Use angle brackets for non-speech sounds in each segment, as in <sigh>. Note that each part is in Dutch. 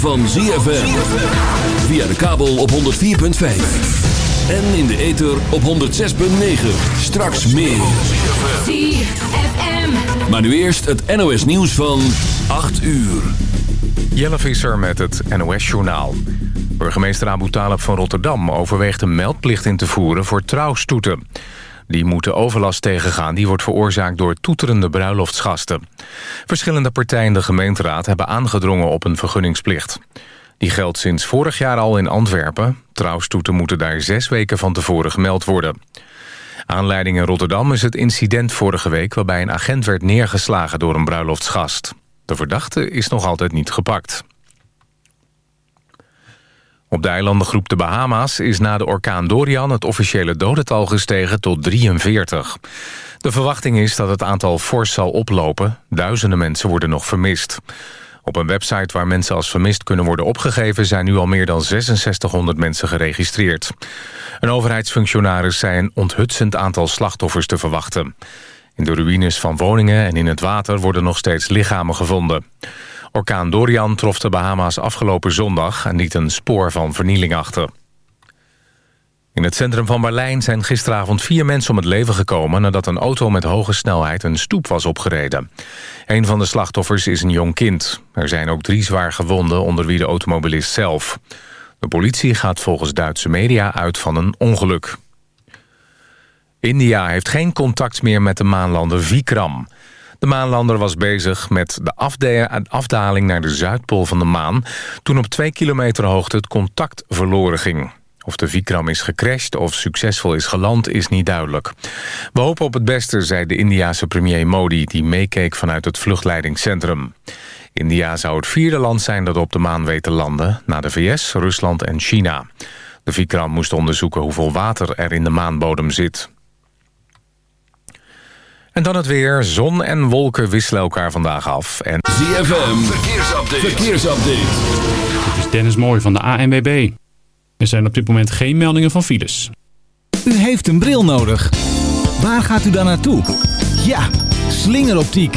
van ZFM. Via de kabel op 104.5. En in de ether op 106.9. Straks meer. ZFM. Maar nu eerst het NOS nieuws van 8 uur. Jelle Visser met het NOS-journaal. Burgemeester Abu Talib van Rotterdam overweegt een meldplicht in te voeren voor trouwstoeten. Die moeten overlast tegengaan die wordt veroorzaakt door toeterende bruiloftsgasten. Verschillende partijen in de gemeenteraad hebben aangedrongen op een vergunningsplicht. Die geldt sinds vorig jaar al in Antwerpen. Trouwstoeten moeten daar zes weken van tevoren gemeld worden. Aanleiding in Rotterdam is het incident vorige week... waarbij een agent werd neergeslagen door een bruiloftsgast. De verdachte is nog altijd niet gepakt. Op de eilandengroep de Bahama's is na de orkaan Dorian... het officiële dodental gestegen tot 43. De verwachting is dat het aantal fors zal oplopen. Duizenden mensen worden nog vermist. Op een website waar mensen als vermist kunnen worden opgegeven... zijn nu al meer dan 6600 mensen geregistreerd. Een overheidsfunctionaris zei een onthutsend aantal slachtoffers te verwachten. In de ruïnes van woningen en in het water worden nog steeds lichamen gevonden. Orkaan Dorian trof de Bahama's afgelopen zondag... en liet een spoor van vernieling achter. In het centrum van Berlijn zijn gisteravond vier mensen om het leven gekomen... nadat een auto met hoge snelheid een stoep was opgereden. Een van de slachtoffers is een jong kind. Er zijn ook drie zwaar gewonden, onder wie de automobilist zelf. De politie gaat volgens Duitse media uit van een ongeluk. India heeft geen contact meer met de maanlander Vikram. De maanlander was bezig met de afdaling naar de Zuidpool van de maan... toen op twee kilometer hoogte het contact verloren ging. Of de Vikram is gecrashed of succesvol is geland is niet duidelijk. We hopen op het beste, zei de Indiase premier Modi... die meekeek vanuit het vluchtleidingscentrum. India zou het vierde land zijn dat op de maan weet te landen... na de VS, Rusland en China. De Vikram moest onderzoeken hoeveel water er in de maanbodem zit. En dan het weer. Zon en wolken wisselen elkaar vandaag af. En ZFM, verkeersupdate. verkeersupdate. Dit is Dennis Mooij van de ANWB. Er zijn op dit moment geen meldingen van files. U heeft een bril nodig. Waar gaat u dan naartoe? Ja, slingeroptiek.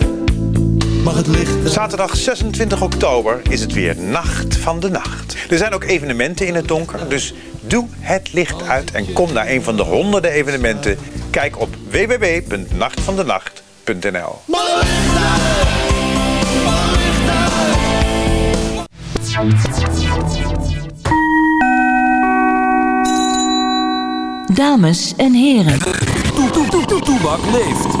Mag het licht? Zaterdag 26 oktober is het weer Nacht van de Nacht. Er zijn ook evenementen in het donker, dus doe het licht uit en kom naar een van de honderden evenementen. Kijk op www.nachtvandenacht.nl Dames en heren. Toe, toe, toe, toe, Toebak leeft.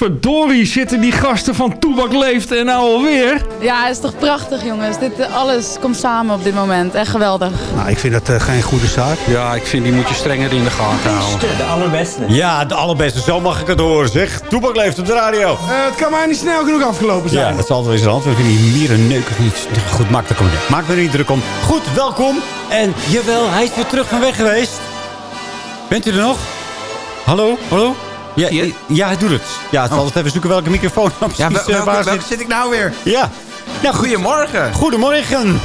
Potverdorie zitten die gasten van Toebak Leeft en nou alweer. Ja, het is toch prachtig jongens. Dit, eh, alles komt samen op dit moment. Echt geweldig. Nou, ik vind dat eh, geen goede zaak. Ja, ik vind die moet je strenger in de gaten houden. De allerbeste. Ja, de allerbeste. Zo mag ik het horen. Zeg, Toepak leeft op de radio. het kan maar niet snel genoeg afgelopen zijn. Ja, dat zal altijd eens hand. We vinden die mieren neukig niet. Goed, maak, er kom maak me er niet druk om. Goed, welkom. En jawel, hij is weer terug van weg geweest. Bent u er nog? Hallo, hallo? Ja, ja, hij doet het. Ja, het zal altijd even zoeken welke microfoon nou Ja, precies, eh, welke, waar welke zit. ik nou weer? Ja. Nou, goed. Goedemorgen. Goedemorgen.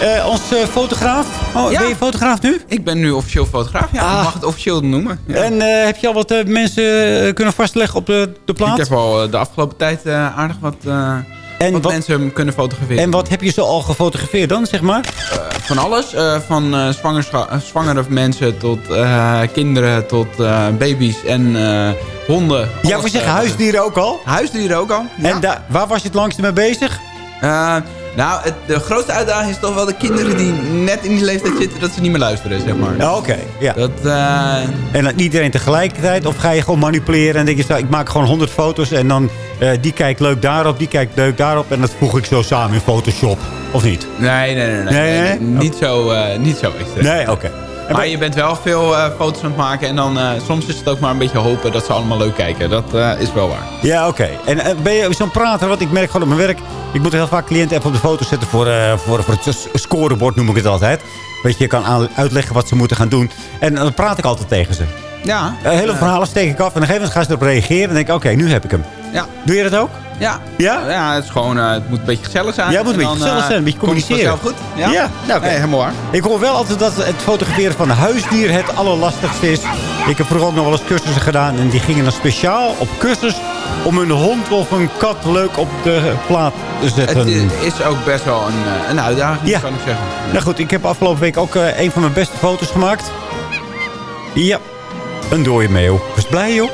Eh ons eh, fotograaf. Oh, Ja. Ben je fotograaf nu? Ik ben nu officieel fotograaf. Ja, Ah. ik mag het officieel noemen. Ja. En eh, heb je al wat eh, mensen eh, kunnen vastleggen op de, de plaats? Ik heb al eh, de afgelopen tijd eh, aardig wat, eh, En wat, wat- mensen kunnen fotograferen. En wat heb je zo al gefotografeerd dan, zeg maar? Van alles. eh, van eh, eh, zwangere mensen tot eh, kinderen tot eh, baby's en eh, honden. Ja, we zeggen eh, huisdieren ook al. Huisdieren ook al. Ja. En waar was je het langste mee bezig? Nou, het, de grootste uitdaging is toch wel de kinderen die net in die leeftijd zitten dat ze niet meer luisteren, zeg maar. Ja, Oké, ja. Dat, eh, En dan niet iedereen tegelijkertijd? Of ga je gewoon manipuleren en denk je, ik maak gewoon 100 foto's... en dan eh, die kijkt leuk daarop, die kijkt leuk daarop... en dat voeg ik zo samen in Photoshop, of niet? nee, nee, nee. nee, Nee, nee? Niet, zo, eh, niet zo extra. Nee, oké. Maar je bent wel veel eh, foto's aan het maken en dan eh, soms is het ook maar een beetje hopen dat ze allemaal leuk kijken. Dat eh, is wel waar. Ja, oké. En ben je zo'n prater? Want ik merk gewoon op mijn werk... ik moet heel vaak cliënten even op de foto zetten voor, voor, voor het scorebord, noem ik het altijd. Weet je, je kan uitleggen wat ze moeten gaan doen. En dan praat ik altijd tegen ze. Ja. Hele verhalen steek ik af en op een gegeven moment gaan ze erop reageren. En denk ik, oké, nu heb ik hem. Ja. Doe je dat ook? Ja. Ja? Ja, het is gewoon, eh, het moet een beetje gezellig zijn. Ja, het moet een En beetje dan, gezellig eh, zijn, een beetje komt het communiceren. goed. Ja, Ja, nou. Nee, helemaal waar. Ik hoor wel altijd dat het fotograferen van een huisdier het allerlastigste is. Ik heb vroeger ook nog wel eens cursussen gedaan. En die gingen dan speciaal op cursus om een hond of een kat leuk op de plaat te zetten. Het i- is ook best wel een, eh, een uitdaging, Ja. kan ik zeggen. Nou goed, ik heb afgelopen week ook eh, een van mijn beste foto's gemaakt. Ja, een dode meeuw. Was blij, joh?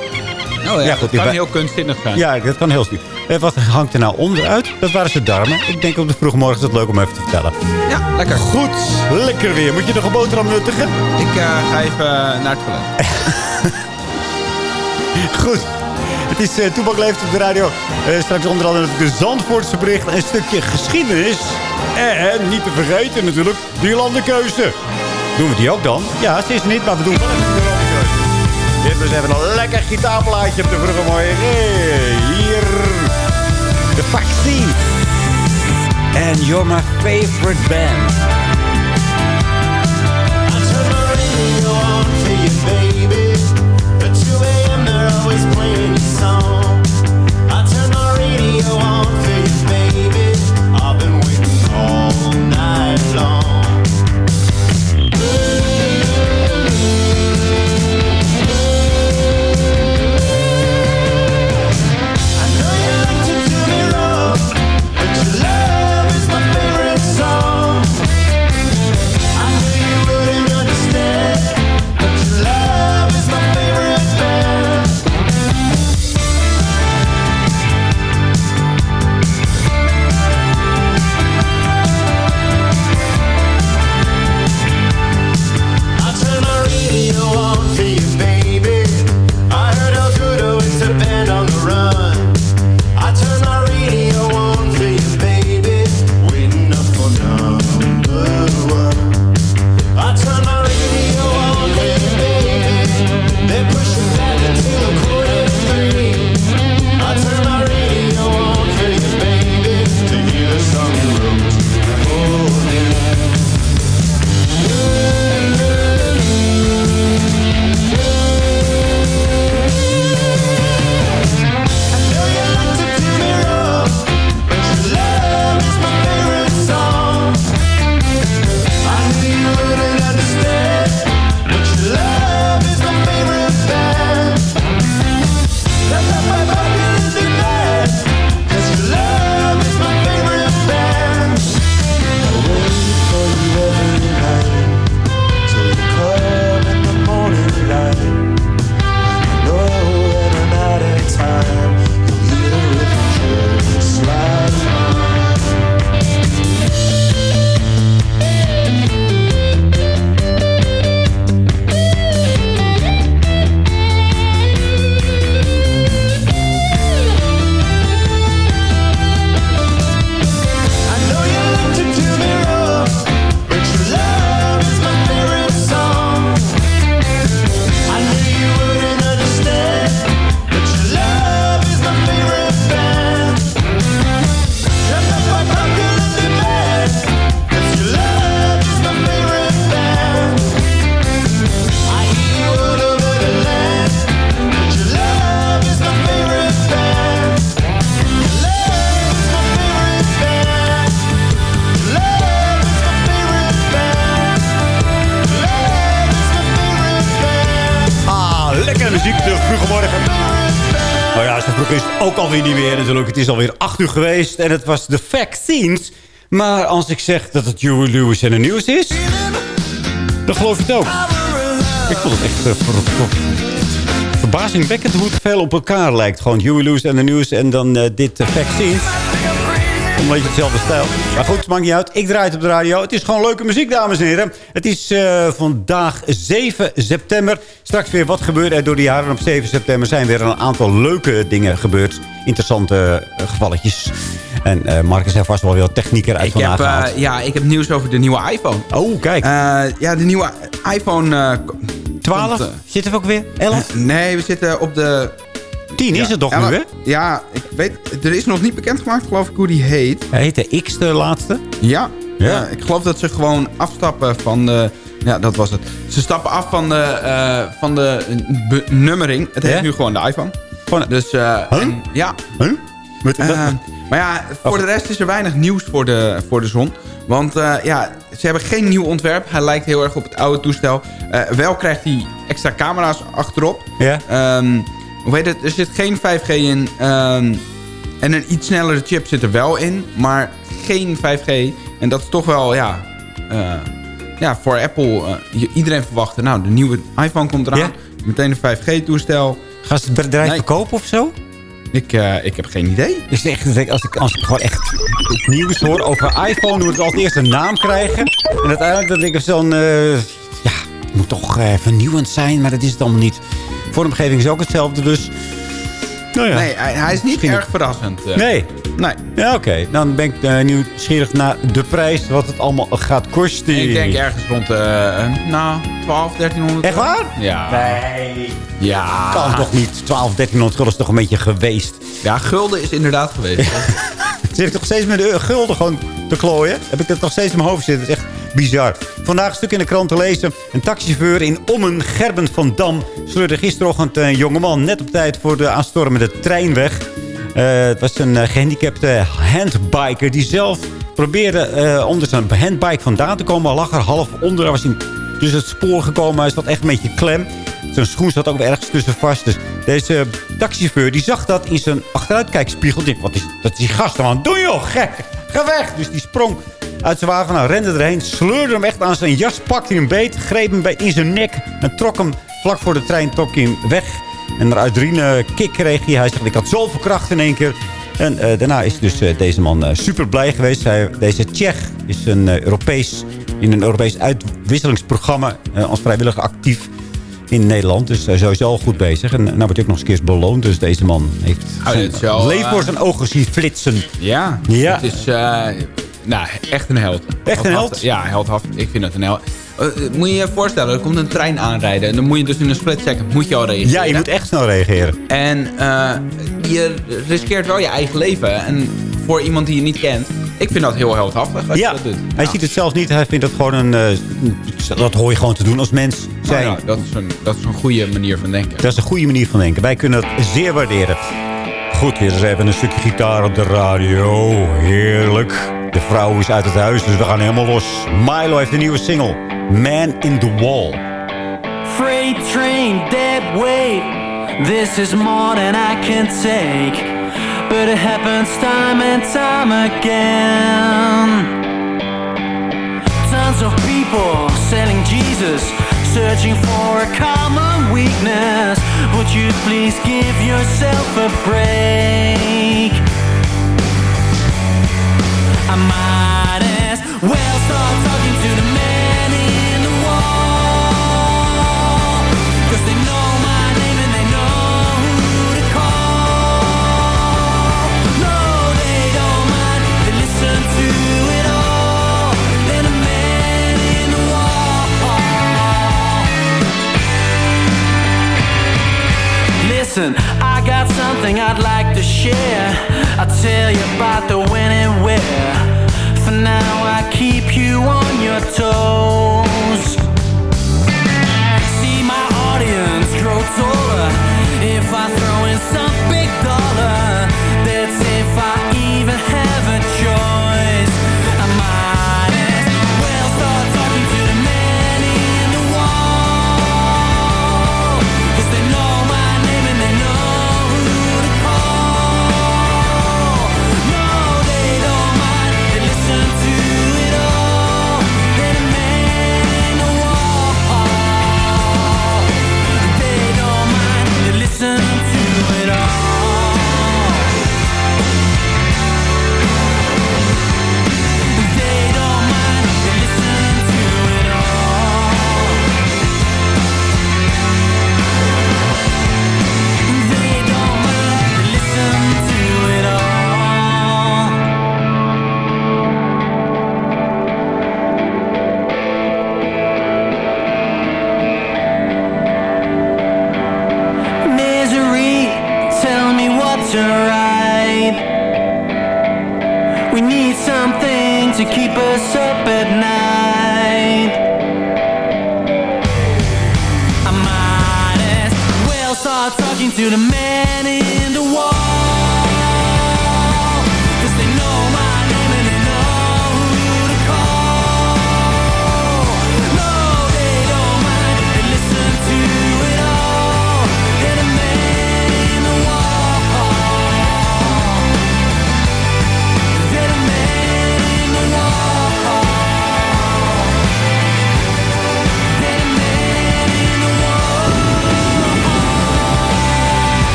Oh ja, Ja, dat goed, die kan heel kunstzinnig zijn. Ja, dat kan heel stuur. Eh, wat hangt er nou onderuit? Dat waren zijn darmen. Ik denk op de vroege morgen is het leuk om even te vertellen. Ja, lekker. Goed, lekker weer. Moet je nog een boterham nuttigen? Ik eh, ga even naar het toilet. <laughs> Goed. Het is uh, Toepak Leeft op de radio. Straks onder andere de Zandvoortse bericht. Een stukje geschiedenis. En niet te vergeten natuurlijk, die landenkeuze. Doen we die ook dan? Ja, ze is niet, maar we doen wel was even een lekker gitaarplaatje op de vroege morgen. Hey, hier. De vaccine. And you're my favorite band. Long. Muziek, de morgen. Nou ja, zo vroeg is het ook alweer niet meer natuurlijk. Het is alweer 8 uur geweest en het was de vaccines. Maar als ik zeg dat het Huey Lewis en de nieuws is... dan geloof je het ook. Ik vond het echt ver, verbazingwekkend hoe het veel op elkaar lijkt. Gewoon Huey Lewis en de nieuws en dan uh, dit uh, vaccines. Een beetje hetzelfde stijl. Maar goed, het maakt niet uit. Ik draai het op de radio. Het is gewoon leuke muziek, dames en heren. Het is uh, vandaag 7 september. Straks weer wat gebeurt er door de jaren. Op 7 september zijn weer een aantal leuke dingen gebeurd. Interessante uh, gevalletjes. En uh, Marcus heeft vast wel weer techniek eruit ik heb, gehaald. ja, ik heb nieuws over de nieuwe iPhone. Oh, kijk. ja, de nieuwe iPhone... 12? Komt, zitten we ook weer? 11? nee, we zitten op de... 10 ja, is het toch nu, hè? Ja, ik weet, er is nog niet bekendgemaakt, geloof ik, hoe die heet. Hij heet de X, de laatste? Ja, ja. ik geloof dat ze gewoon afstappen van de... Ja, dat was het. Ze stappen af van de, uh, van de nummering. Het heet nu gewoon de iPhone. Gewoon, dus, uh, huh? en, ja. Huh? Met, uh, maar ja, voor de rest is er weinig nieuws voor de, voor de zon. Want uh, ja, ze hebben geen nieuw ontwerp. Hij lijkt heel erg op het oude toestel. Uh, wel krijgt hij extra camera's achterop. Ja. Um, hoe heet het? Er zit geen 5G in. Um, en een iets snellere chip zit er wel in. Maar geen 5G. En dat is toch wel, ja... Uh, ja, voor Apple... iedereen verwachtte, nou, de nieuwe iPhone komt eraan. Ja? Meteen een 5G-toestel. Gaan ze het bedrijf nee. verkopen of zo? Ik, uh, ik heb geen idee. Dus echt, als, ik, als ik gewoon echt het nieuws hoor over iPhone... moet het altijd eerst een naam krijgen. En uiteindelijk dat ik zo'n... Uh, ja, het moet toch uh, vernieuwend zijn, maar dat is het allemaal niet. Vormgeving is ook hetzelfde, dus... Nou ja. Nee, hij, hij is niet Misschien erg verrassend. Uh. Nee. Nee. Ja, oké. Okay. Dan ben ik uh, nieuwsgierig naar de prijs, wat het allemaal gaat kosten. Ik denk ergens rond, nou, 12, 1300 Echt waar? Ja. Nee. Ja. Kan toch niet? 12, 1300 gulden is toch een beetje geweest? Ja, gulden is inderdaad geweest. <laughs> Zit ik toch steeds met de gulden gewoon te klooien? Heb ik dat nog steeds in mijn hoofd zitten? Dat is echt bizar. Vandaag een stuk in de krant te lezen. Een taxichauffeur in Ommen, Gerben van Dam... sleurde gisterochtend een jongeman net op tijd voor de aanstormende trein weg. Uh, het was een uh, gehandicapte handbiker die zelf probeerde uh, onder zijn handbike vandaan te komen. Hij lag er half onder. Hij was in tussen het spoor gekomen. Hij zat echt een beetje klem. Zijn schoen zat ook ergens tussen vast. Dus deze taxichauffeur die zag dat in zijn achteruitkijkspiegel. Die, wat is, dat is die gast het doen, joh? Gek, ga weg! Dus die sprong uit zijn wagen, nou, rende erheen. Sleurde hem echt aan zijn jas, pakte hem beet. Greep hem bij in zijn nek en trok hem vlak voor de trein trok hij hem weg. En een uitdriene kick kreeg hij. Hij zegt, ik had zoveel kracht in één keer. En uh, daarna is dus uh, deze man uh, super blij geweest. Hij, deze Tsjech is een, Europees, in een Europees uitwisselingsprogramma als vrijwilliger actief in Nederland. Dus hij is sowieso al goed bezig. En nou wordt hij ook nog eens keer beloond. Dus deze man heeft oh, zijn leven voor zijn ogen zien flitsen. Ja, ja. het is nou, echt een held. Echt een held? Ja, heldhaft. Ik vind het een held. Uh, moet je je voorstellen, er komt een trein aanrijden. En dan moet je dus in een split second moet je al reageren. Ja, je moet echt snel reageren. En uh, je riskeert wel je eigen leven. En voor iemand die je niet kent. Ik vind dat heel heldhaftig als ja, je dat doet. hij ja. ziet het zelf niet. Hij vindt het gewoon een... Uh, dat hoor je gewoon te doen als mens zijn. Nou ja, dat is, een, dat is een goede manier van denken. Dat is een goede manier van denken. Wij kunnen dat zeer waarderen. Goed, weer eens even een stukje gitaar op de radio. Heerlijk. Vrouw is uit het huis, dus we gaan helemaal los. Milo heeft een nieuwe single. Man in the Wall. Freight train, dead weight. This is more than I can take. But it happens time and time again. Tons of people selling Jesus. Searching for a common weakness. Would you please give yourself a break? I well start talking to the man in the wall. Cause they know my name and they know who to call. No, they don't mind, they listen to it all. Then man in the wall. Listen, I got something I'd like to share. I'll tell you about the when and where. For now, I keep you on your toes. See my audience grow taller if I throw in some big dollar.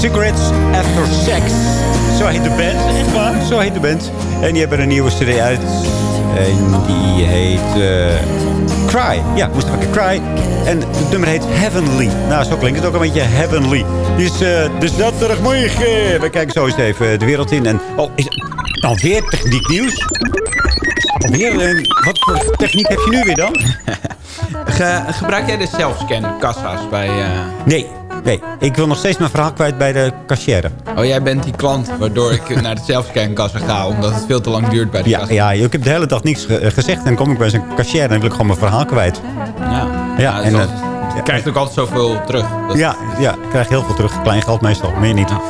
Cigarettes After Sex. Zo heet de band. Echt waar, zo heet de band. En die hebben een nieuwe cd uit. En die heet... eh, Cry. Ja, moest even Cry. En het nummer heet Heavenly. Nou, zo klinkt het ook een beetje Heavenly. Dus, eh dus dat zaterdagmorgen. We kijken zo eens even de wereld in. En, oh, is het alweer techniek nieuws? Alweer? eh, wat voor techniek heb je nu weer dan? <laughs> Ge- gebruik jij de selfscan kassa's bij... eh, Nee, nee. Ik wil nog steeds mijn verhaal kwijt bij de cashier. Oh, jij bent die klant waardoor ik naar de selfscan kassa ga... omdat het veel te lang duurt bij de Ja, kassa. ja, ik heb de hele dag niks ge- gezegd. En dan kom ik bij zo'n cashier en dan wil ik gewoon mijn verhaal kwijt. Ja, Ja, en, zo- eh, je krijgt ook altijd zoveel terug. Dat- Ja, ja, ik krijg heel veel terug. Klein geld meestal, meer niet. Ja,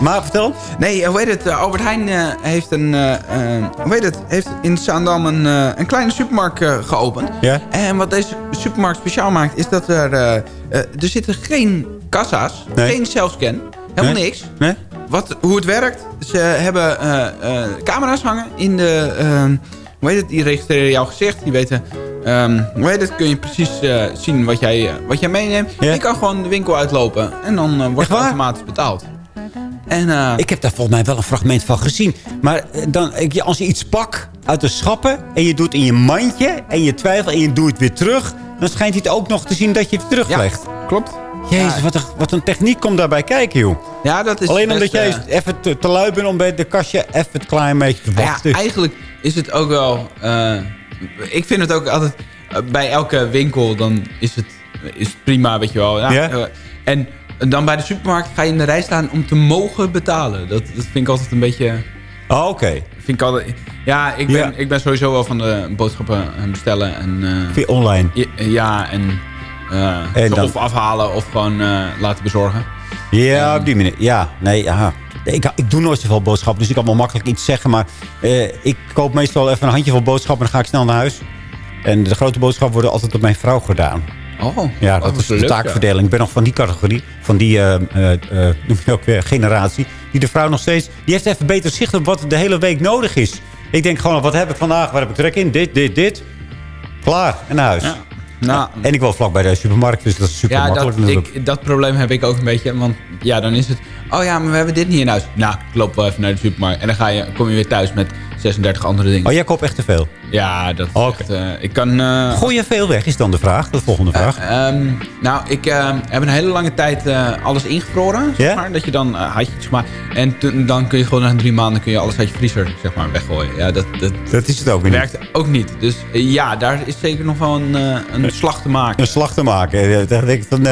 maar vertel. Nee, hoe heet het? eh, Albert Heijn eh, heeft, een, eh, eh, hoe heet het? heeft in Zaandam een, eh, een kleine supermarkt eh, geopend. Ja? En wat deze supermarkt speciaal maakt, is dat er... eh, eh, er zitten geen kassa's, Nee. geen selfscan, helemaal Nee? niks. Nee? Wat, hoe het werkt, ze hebben eh, eh, camera's hangen in de... ehm, hoe heet het? Die registreren jouw gezicht. Die weten... ehm, hoe heet het? Kun je precies eh, zien wat jij, eh, wat jij meeneemt. Je kan gewoon de winkel uitlopen. En dan eh, wordt het automatisch betaald. En, eh, Ik heb daar volgens mij wel een fragment van gezien. Maar eh, dan, ik- als je iets pakt uit de schappen... en je doet het in je mandje en je twijfelt en je doet het weer terug... dan schijnt hij het ook nog te zien dat je het teruglegt. klopt. Jezus, wat, een, wat een techniek komt daarbij kijken, joh. Ja, dat is Alleen best, omdat jij eh, even te, te lui bent om bij de kastje even het klein beetje te Nou wachten. Ja, eigenlijk is het ook wel... eh, ik vind het ook altijd... bij elke winkel dan is het, is het prima, weet je wel. Ja, Ja? en dan bij de supermarkt ga je in de rij staan om te mogen betalen. Dat, dat vind ik altijd een beetje... Oh, oké. Vind ik altijd, ja, ik ben, Ja. ik ben sowieso wel van de boodschappen eh, bestellen. En, eh, Via online. Ja, ja, en, eh, En ze dan- of afhalen of gewoon laten bezorgen. Ja, op die manier. Ja, nee, ja. Ik, ik doe nooit zoveel boodschappen, dus ik kan wel makkelijk iets zeggen. Maar ik koop meestal even een handjevol boodschappen en dan ga ik snel naar huis. En de grote boodschappen worden altijd door mijn vrouw gedaan. Oh, Ja, oh, dat is de leuk, ja. taakverdeling. Ik ben nog van die categorie, van die <laughs> noem je ook weer, generatie. Die de vrouw nog steeds, die heeft even beter zicht op wat de hele week nodig is. Ik denk gewoon, wat heb ik vandaag? Waar heb ik trek in? Dit, dit, dit. Klaar, en naar huis. Nou, En ik woon vlak bij de supermarkt, dus dat is super ja, makkelijk dat, ik, dat probleem heb ik ook een beetje. Want ja, dan is het... Oh ja, maar we hebben dit niet in huis. Nou, ik loop wel even naar de supermarkt. En dan ga je, kom je weer thuis met 36 andere dingen. Oh, jij koopt echt te veel? Ja, dat echt... eh, ik kan... eh, Gooi je veel weg, is dan de vraag. De volgende vraag. Ehm, nou, ik eh, heb een hele lange tijd eh, alles ingevroren, zeg Ja? maar. Dat je dan eh, had je het gemaakt. En toen- dan kun je gewoon na drie maanden kun je alles uit je vriezer, zeg maar, weggooien. Ja, dat, dat, dat is het ook niet. werkt ook niet. Dus eh, ja, daar is zeker nog wel een, eh, een slag te maken. Een slag te maken. Ja, Dan denk ik van...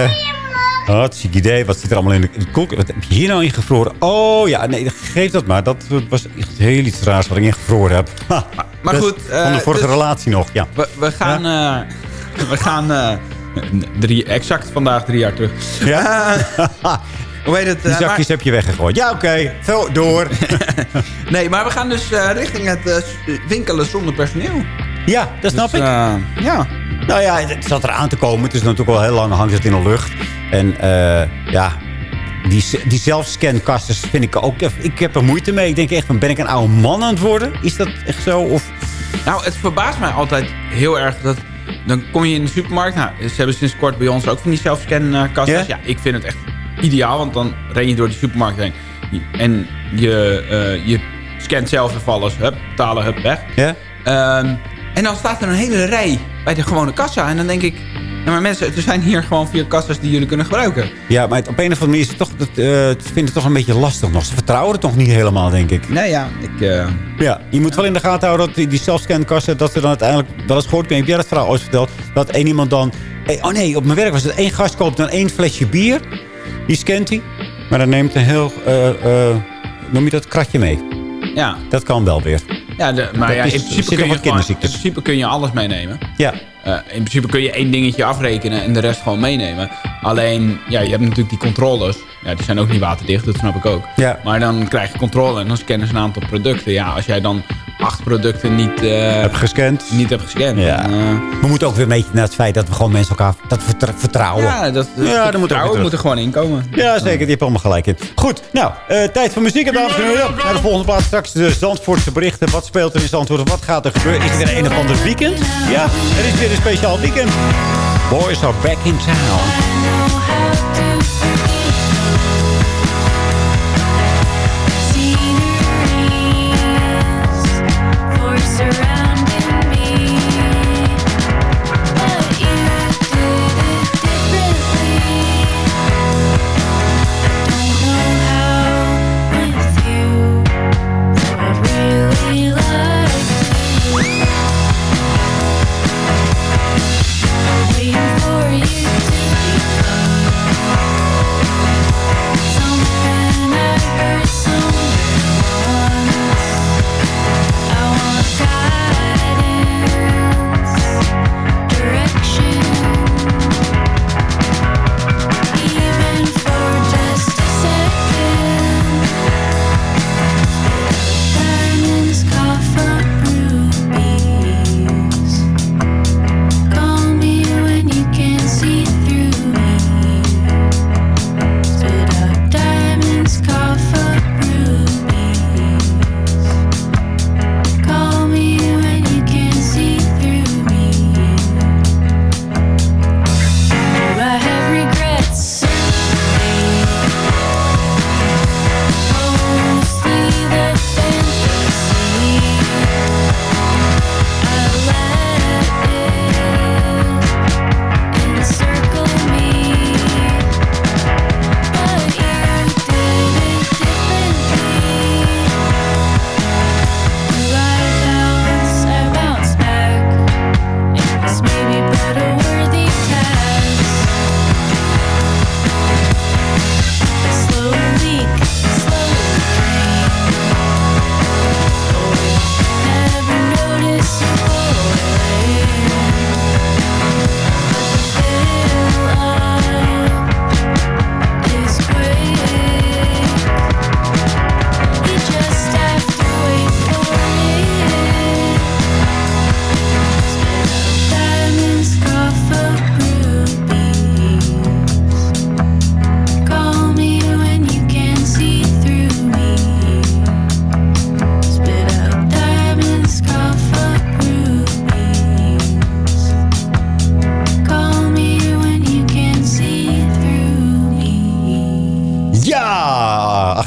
eh ziek idee. Wat zit er allemaal in de, in de? Wat heb je hier nou ingevroren? Oh ja, nee, geef dat maar. Dat was echt heel iets raars wat ik ingevroren heb. Ha, Maar goed, eh, Van de vorige dus- relatie nog, ja. We, we gaan... eh, we gaan eh, drie, exact vandaag drie jaar terug. Ja? Eh, hoe heet het? Die eh, maar- zakjes heb je weggegooid. Ja, oké. Zo, door. <laughs> nee, maar we gaan dus eh, richting het eh, winkelen zonder personeel. Ja, dat snap Dus, ik. eh, ja. Nou ja, het zat eraan te komen. Het is natuurlijk al heel lang hangt het in de lucht. En eh, ja, die, die zelfscankasters vind ik ook... Ik heb er moeite mee. Ik denk echt, van, ben ik een oude man aan het worden? Is dat echt zo? Of... Nou, het verbaast mij altijd heel erg dat... Dan kom je in de supermarkt. Nou, ze hebben sinds kort bij ons ook van die zelfscankassen. Ja? Ja, ik vind het echt ideaal. Want dan ren je door die supermarkt heen. En je, eh, je scant zelf even alles. Hup, betalen, hup, weg. Ja? Ehm, en dan staat er een hele rij bij de gewone kassa. En dan denk ik... Ja, maar mensen, er zijn hier gewoon vier kassa's die jullie kunnen gebruiken. Ja, maar het- op een of andere manier is het toch... Dat, eh, het toch een beetje lastig nog. Ze vertrouwen het toch niet helemaal, denk ik. Nee, ja, ik... eh, Ja, je moet wel in de gaten houden dat die, die zelfscankassen... dat ze dan uiteindelijk wel eens gehoord... Heb jij dat verhaal ooit verteld? Dat één iemand dan... eh, oh nee, op mijn werk was het één gast koopt dan één flesje bier. Die scant hij. Maar dan neemt een heel... noem je dat? Kratje mee. ja, Dat kan wel weer. Ja, de, maar ja, in principe, kun je gewoon, in principe kun je alles meenemen. Ja. Eh, in principe kun je één dingetje afrekenen en de rest gewoon meenemen. Alleen, ja, je hebt natuurlijk die controles. Ja, die zijn ook niet waterdicht, dat snap ik ook. Ja. Maar dan krijg je controle en dan scannen ze een aantal producten. Ja, als jij dan acht producten niet, eh, Heb gescand. niet hebt gescand. Ja. eh, We moeten ook weer een beetje naar het feit dat we gewoon mensen elkaar dat vertrouwen. ja, dat, Ja, dat moet ook weer vertrouwen terug. moet er gewoon inkomen. Ja, zeker. Die heb allemaal gelijk in. Goed, nou, eh, tijd voor muziek, dames en heren. Naar de volgende plaats straks de Zandvoortse berichten. Wat speelt er in Zandvoort? Wat gaat er gebeuren? Is er een of ander weekend? Ja, er is weer een speciaal weekend. Boys are back in town.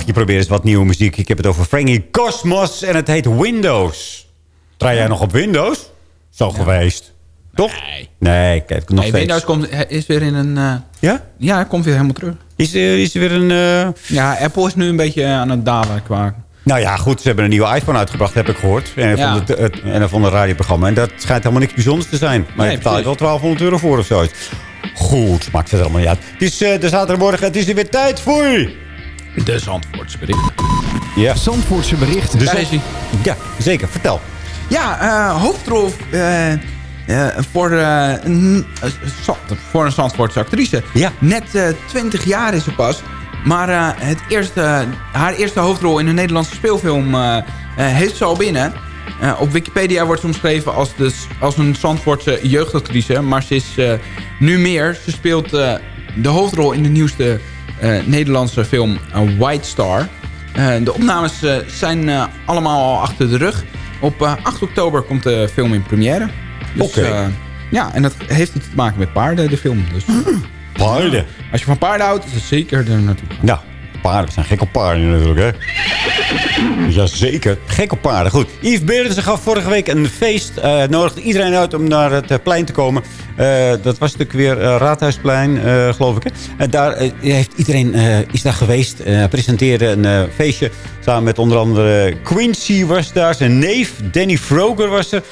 Je probeert eens wat nieuwe muziek. Ik heb het over Frankie Cosmos en het heet Windows. Draai jij nog op Windows? Zo geweest. Toch? Nee. Nee, kijk, nog Nee, steeds. Windows komt, is weer in een... eh, Ja? Ja, hij komt weer helemaal terug. Is, er- is er weer een... eh, Ja, Apple is nu een beetje aan het dalen qua... Nou ja, goed, ze hebben een nieuwe iPhone uitgebracht, heb ik gehoord. En Ja. van, het, het, en van een radioprogramma. En dat schijnt helemaal niks bijzonders te zijn. Maar Nee, je betaalt wel precies. 1200 euro voor of zoiets. Goed, maakt verder allemaal niet uit. Het is eh, de zaterdagmorgen, het is er weer tijd voor... De Zandvoortse berichten. Ja. Zandvoortse berichten. De Daar zon- is hij. Ja, zeker. Vertel. Ja, eh, hoofdrol eh, eh, voor, eh, een, voor een Zandvoortse actrice. Ja. Net eh 20 jaar is ze pas. Maar eh, het eerste, haar eerste hoofdrol in een Nederlandse speelfilm heeft ze al binnen. Eh, op Wikipedia wordt ze omschreven als, de, als een Zandvoortse jeugdactrice. Maar ze is eh, nu meer. Ze speelt eh, de hoofdrol in de nieuwste Nederlandse film eh, White Star. Eh, de opnames eh, zijn eh, allemaal al achter de rug. Op eh, 8 oktober komt de film in première. Dus, Oké. eh, ja, en dat heeft iets te maken met paarden, de film. Dus, <laughs> Paarden. als je van paarden houdt, is het zeker er naartoe. Nou, paarden zijn gek op paarden natuurlijk, hè? Jazeker, gek op paarden. Goed, Yves Berensen gaf vorige week een feest. eh nodigde iedereen uit om naar het eh, plein te komen. Eh, dat was natuurlijk weer Raadhuisplein, geloof ik. Hè? En daar heeft iedereen is daar geweest. Presenteerde een feestje samen met onder andere Quincy was daar. Zijn neef Danny Froger was er.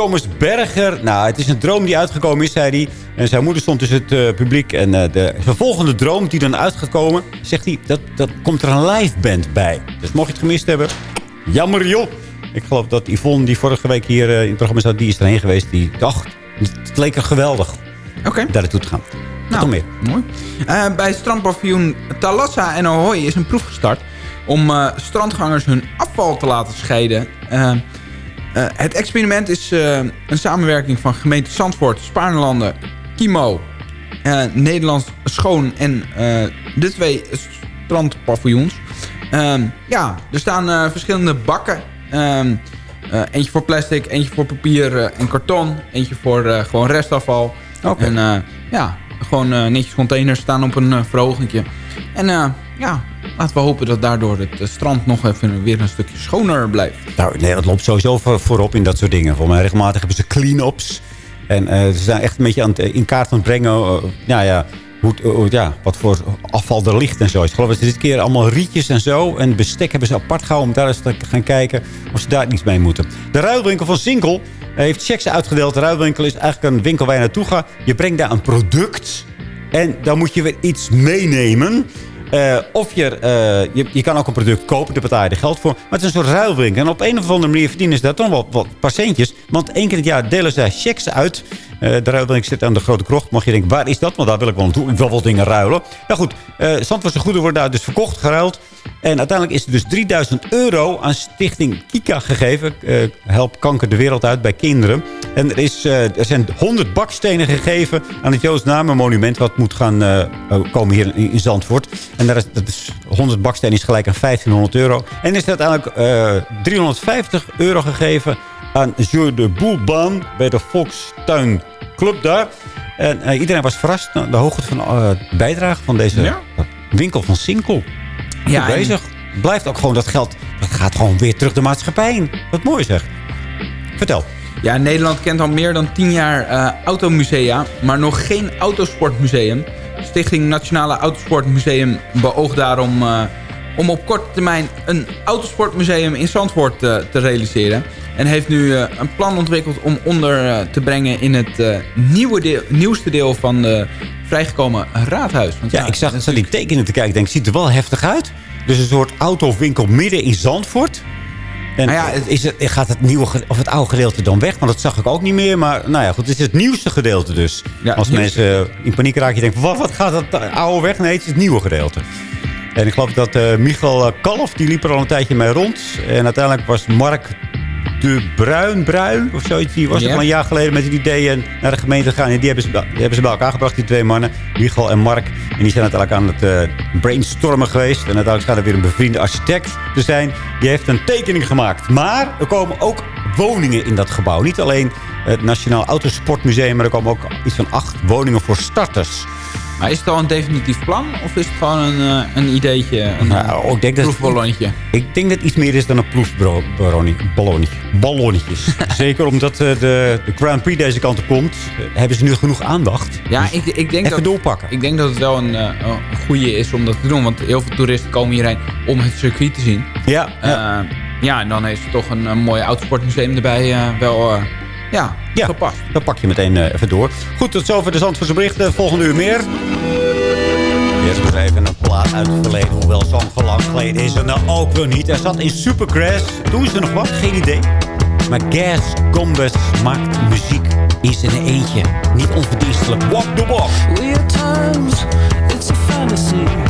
Thomas Berger. Nou, het is een droom die uitgekomen is, zei hij. En zijn moeder stond tussen het eh, publiek. En eh, de vervolgende droom die dan uit gaat komen... zegt hij, dat, dat komt er een live band bij. Dus mocht je het gemist hebben, jammer joh. Ik geloof dat Yvonne, die vorige week hier eh, in het programma zat... die is erheen geweest. Die dacht, het leek er geweldig Oké. daar naartoe te gaan. Nou, nog meer? Mooi. Bij strandpaviljoen Talassa en Ahoy is een proef gestart... om strandgangers hun afval te laten scheiden. Eh, het experiment is eh, een samenwerking van gemeente Zandvoort, Spaarnlanden, Kimo... eh, Nederlands Schoon en de twee strandpaviljoens. Ehm, ja, er staan verschillende bakken... Ehm, eh, eentje voor plastic, eentje voor papier en karton. Eentje voor gewoon restafval. Oké. En ja, gewoon netjes containers staan op een verhogingje. En ja, laten we hopen dat daardoor het eh, strand nog even weer een stukje schoner blijft. Nou, Nederland loopt sowieso voor- voorop in dat soort dingen. Volgens mij regelmatig hebben ze clean-ups. En eh, ze zijn echt een beetje aan het, eh, in kaart het brengen... nou ja, hoe, ja, wat voor afval er ligt en zo. Ik geloof dat ze dit keer allemaal rietjes en zo... en bestek hebben ze apart gehouden om daar eens te gaan kijken... of ze daar iets mee moeten. De ruilwinkel van Sinkel heeft checks uitgedeeld. De ruilwinkel is eigenlijk een winkel waar je naartoe gaat. Je brengt daar een product... en dan moet je weer iets meenemen... Eh, of je, eh, je, je kan ook een product kopen, daar betaal je er geld voor. Maar het is een soort ruilwinkel. En op een of andere manier verdienen ze daar toch wel wat patiëntjes. Want één keer in het jaar delen zij checks uit. Eh, de ruilwinkel zit aan de Grote Krocht. Mag je denken, waar is dat? Want daar wil ik wel naartoe. Ik wil wel dingen ruilen. Nou goed, eh Zandvoortse goederen worden daar dus verkocht, geruild. En uiteindelijk is er dus 3000 euro aan stichting Kika gegeven. Eh, help kanker de wereld uit bij kinderen. En er, is, er zijn 100 bakstenen gegeven aan het Joost Namen monument. Wat moet gaan komen hier in, Zandvoort. En daar is, dat is 100 bakstenen is gelijk aan 1500 euro. En is er uiteindelijk eh 350 euro gegeven aan Jeu de Boelbaan bij de Volkstuin Club daar. En eh, iedereen was verrast naar de hoogte van de bijdrage van deze Ja. winkel van Sinkel. Ja, Ja, en- bezig. Blijft ook gewoon dat geld. Dat gaat gewoon weer terug de maatschappij in. Wat mooi zeg. Vertel. Ja, Nederland kent al meer dan 10 jaar eh, automusea, maar nog geen autosportmuseum. Stichting Nationale Autosportmuseum beoogt daarom om op korte termijn een autosportmuseum in Zandvoort te realiseren. En heeft nu eh, een plan ontwikkeld om onder eh, te brengen in het eh, nieuwe deel, nieuwste deel van de vrijgekomen raadhuis. Want Ja, ik zag zat die tekenen te kijken. Ik denk, ziet er wel heftig uit. Dus een soort autowinkel midden in Zandvoort. En Nou ja, is het, gaat het, nieuwe, of het oude gedeelte dan weg? Want dat zag ik ook niet meer. Maar nou ja, goed, het is het nieuwste gedeelte dus. Ja, Als nieuwste. mensen in paniek raken, je denkt, wat, wat gaat dat oude weg? Nee, het is het nieuwe gedeelte. En ik geloof dat eh Michael Kalf, die liep er al een tijdje mee rond. En uiteindelijk was Mark de Bruin, Bruin of zoiets. Die was er al een jaar geleden met het idee eh, naar de gemeente gegaan. En die hebben, ze, die hebben ze bij elkaar gebracht, die twee mannen. Michael en Mark. En die zijn uiteindelijk aan het eh, brainstormen geweest. En uiteindelijk gaat er weer een bevriende architect te zijn. Die heeft een tekening gemaakt. Maar er komen ook woningen in dat gebouw. Niet alleen het Nationaal Autosportmuseum. Maar er komen ook iets van acht woningen voor starters. Maar is het al een definitief plan? Of is het gewoon een, eh, een ideetje, een Nou, ik denk dat? Ik denk dat het iets meer is dan een proefballonnetje. Ballonnetjes. <laughs> Zeker omdat eh, de, de Grand Prix deze kant op komt, eh, hebben ze nu genoeg aandacht. Ja, Dus ik, ik denk even dat, doorpakken. Ik denk dat het wel een, een goede is om dat te doen. Want heel veel toeristen komen hierheen om het circuit te zien. Ja. Ja, ja en dan is er toch een, een mooi autosportmuseum erbij wel ja, Ja, gepast. dan pak je meteen eh, even door. Goed, tot zover de Zandvoortse berichten. Volgende uur meer. Eerst maar even een plaat uit het verleden. Hoewel zo'n lang geleden is het nou ook wel niet. Er zat in Supergrass. Doen ze nog wat? Geen idee. Maar Gas Gombes maakt muziek in zijn eentje. Niet onverdienstelijk. Walk the walk. Weird times, it's a fantasy.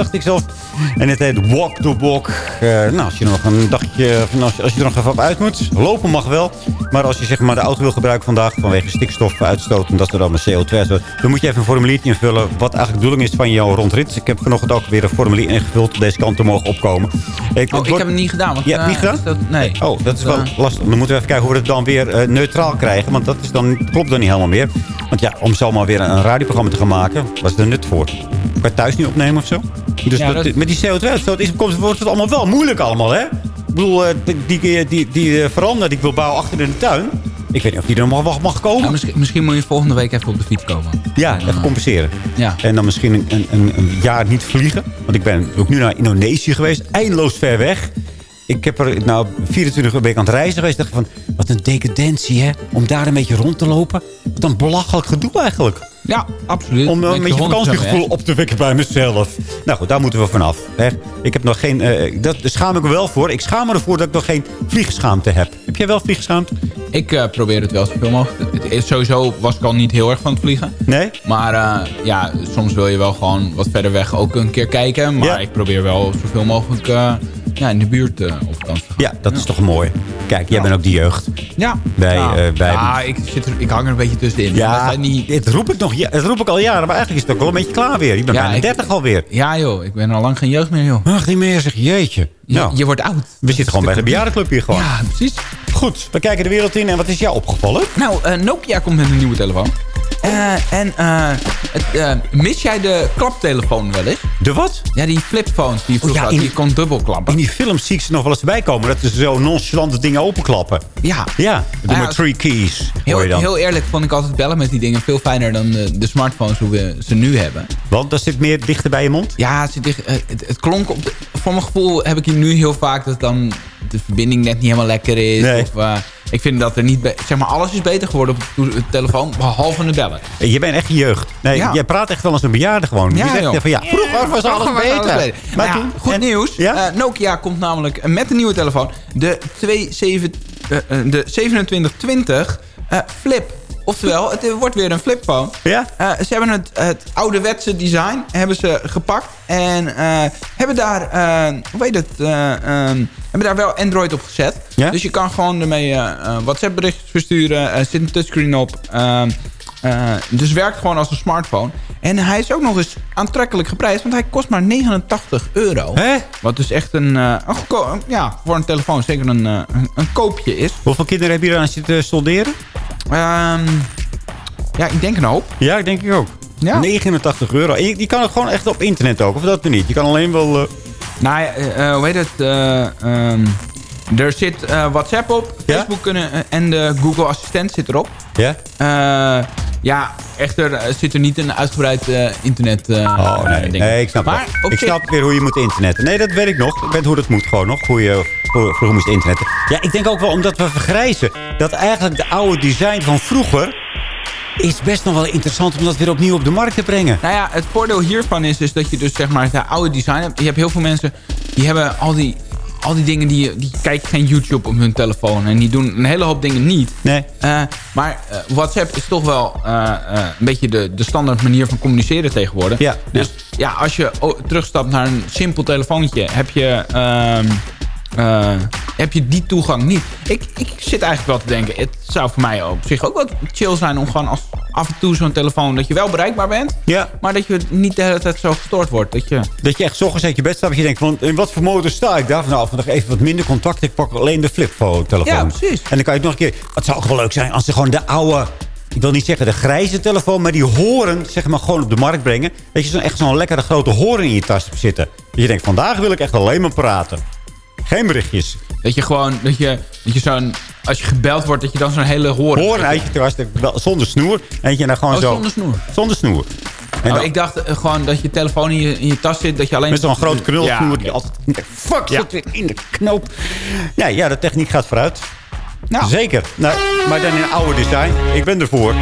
Dacht ik zelf. En het heet Walk the Walk. Eh, nou, als je nog een dagje, als, je, als je er nog even op uit moet. Lopen mag wel. Maar als je zeg maar de auto wil gebruiken vandaag vanwege stikstofuitstoot en dat er dan met CO2 en zo, dan moet je even een formuliertje invullen wat eigenlijk de bedoeling is van jouw rondrit. Ik heb vanochtend ook weer een formulier ingevuld om deze kant te mogen opkomen. Ik, Oh, ik heb het niet gedaan. Want, Je hebt niet eh, gedaan? dat- nee. Oh, dat is wel lastig. Dan moeten we even kijken hoe we het dan weer eh, neutraal krijgen. Want dat is dan, klopt dan niet helemaal meer. Want ja, om zomaar weer een radioprogramma te gaan maken, was er nut voor. Kan je thuis niet opnemen of zo? Dus Ja, dat, dat- met die CO2-uitstoot is, komt- wordt het allemaal wel moeilijk allemaal, hè? Ik bedoel, eh, die, die, die, die eh, veranda die ik wil bouwen achter in de tuin. Ik weet niet of die er nog mag, mag komen. ja, misschien, misschien moet je volgende week even op de fiets komen. Ja, even compenseren. Ja. En dan misschien een, een, een, jaar niet vliegen. Want ik ben ook nu naar Indonesië geweest. Eindeloos ver weg. Ik heb er nou 24 uur ik aan het reizen geweest. dacht ik van, wat een decadentie hè. Om daar een beetje rond te lopen. Wat een belachelijk gedoe eigenlijk. Ja, absoluut. Om een ik beetje 100% mee vakantiegevoel op te wekken bij mezelf. Nou goed, daar moeten we vanaf. Hè. Ik heb nog geen... eh, dat, daar schaam ik me wel voor. Ik schaam me ervoor dat ik nog geen vliegschaamte heb. Heb jij wel vliegschaamte? Ik eh, probeer het wel zoveel mogelijk. Het is- Sowieso was ik al niet heel erg van het vliegen. Nee? Maar eh, ja, soms wil je wel gewoon wat verder weg ook een keer kijken. Maar Ja. ik probeer wel zoveel mogelijk eh, ja, in de buurt eh, op vakantie te gaan. Ja, dat is toch mooi. Kijk, jij bent ook die jeugd. Ja. Ja. eh, bij ja ik, zit er, ik hang er een beetje tussenin. Ja, niet... het roep ik nog. Ja, het roep ik al jaren, maar eigenlijk is het ook wel een beetje klaar weer. Je bent Ja, bijna ik- 30 alweer. Ja joh, ik ben al lang geen jeugd meer joh. Ach, niet meer zeg, jeetje. Je, Nou, je wordt oud. we zitten gewoon bij de bejaardenclub hier gewoon. Ja, precies. Goed, we kijken de wereld in. En wat is jou opgevallen? Nou, eh, Nokia komt met een nieuwe telefoon. Eh, en eh, het, eh, mis jij de klaptelefoon wel eens? De wat? Ja, die flipphones die je vroeger ja, had, in- die kon dubbel klappen. In die films zie ik ze nog wel eens bij komen. Dat ze zo nonchalante dingen openklappen. Ja. Ja, doe Ja, maar three keys. Heel, dan. heel eerlijk vond ik altijd bellen met die dingen veel fijner dan de, de smartphones hoe we ze nu hebben. Want dat zit meer dichter bij je mond? Ja, het, zit dicht- het, het klonk op de, voor mijn gevoel heb ik hier nu heel vaak dat dan de verbinding net niet helemaal lekker is. Nee. Of, ik vind dat er niet, zeg maar, alles is beter geworden op de telefoon, behalve de bellen. Je bent echt jeugd. Nee, Ja. jij praat echt wel als een bejaarde gewoon. Ja, je zegt joh. van ja, vroeger was alles Vroeger was beter. alles beter. Maar Nou ja, toen, goed en- nieuws. Ja? Eh, Nokia komt namelijk met een nieuwe telefoon. De, 27, eh, eh, de 2720 eh, Flip. Oftewel, het wordt weer een flipphone. Ja? Eh, ze hebben het, het ouderwetse design hebben ze gepakt. En eh, hebben daar, eh, hoe heet het, eh, ehm, hebben daar wel Android op gezet. Ja? Dus je kan gewoon ermee WhatsApp berichtjes versturen. Er zit een touchscreen op. Ehm, eh, dus werkt gewoon als een smartphone. En hij is ook nog eens aantrekkelijk geprijsd. Want hij kost maar 89 euro. Hè? Wat dus echt een, een ja, voor een telefoon zeker een, een, een koopje is. Hoeveel kinderen heb je eraan zitten solderen? Ehm, ja, ik denk een hoop. Ja, ik denk ik ook. Ja. 89 euro. En je, die kan het gewoon echt op internet ook, of dat niet? Je kan alleen wel... eh, Nou ja, eh, eh, hoe heet het? ehm, er zit eh, WhatsApp op, Ja? Facebook kunnen, eh, en de Google Assistent zit erop. ja? Eh, ja, echter zit er niet een uitgebreid internet Oh, nee. ik snap Maar Ik snap weer hoe je moet internetten. Nee, dat weet ik nog. Ik weet hoe dat moet gewoon nog. Hoe je hoe, hoe je moest internetten. Ja, ik denk ook wel omdat we vergrijzen. Dat eigenlijk de oude design van vroeger... is best nog wel interessant om dat weer opnieuw op de markt te brengen. Nou ja, het voordeel hiervan is, is dat je dus zeg maar het oude design hebt. Je hebt heel veel mensen die hebben al die, al die dingen die, die kijken geen YouTube op hun telefoon. En die doen een hele hoop dingen niet. Nee. Eh, maar eh, WhatsApp is toch wel eh, een beetje de, de standaard manier van communiceren tegenwoordig. Ja. Dus ja, als je terugstapt naar een simpel telefoontje, heb je, ehm, eh, heb je die toegang niet. Ik, ik zit eigenlijk wel te denken, het zou voor mij op zich ook wat chill zijn om gewoon als, af en toe zo'n telefoon, dat je wel bereikbaar bent, Ja. maar dat je niet de hele tijd zo gestoord wordt. Dat je, Dat je echt zo uit je bed staat. Dat je denkt, van, in wat voor modus sta ik daar? Van, nou, vandaag even wat minder contact. Ik pak alleen de flipphone-telefoon. Ja, precies. En dan kan je het nog een keer... Het zou ook wel leuk zijn als ze gewoon de oude... Ik wil niet zeggen de grijze telefoon, maar die horen zeg maar gewoon op de markt brengen. Dat je zo echt zo'n lekkere grote horen in je tas hebt zitten. Dat je denkt, vandaag wil ik echt alleen maar praten. Geen berichtjes. dat je gewoon, dat je, dat je zo'n, als je gebeld wordt, dat je dan zo'n hele horen... Horen uit je tas, wel zonder snoer. En je dan gewoon Oh, zo... zonder snoer. Zonder snoer. En Oh, dan- ik dacht eh, gewoon dat je telefoon in je, in je tas zit, dat je alleen... Met zo'n grote knulsnoer Ja, die altijd... Fuck, Ja. zit weer in de knoop. Ja, ja, de techniek gaat vooruit. Nou. Zeker. Nou, maar dan in een oude design. Ik ben ervoor.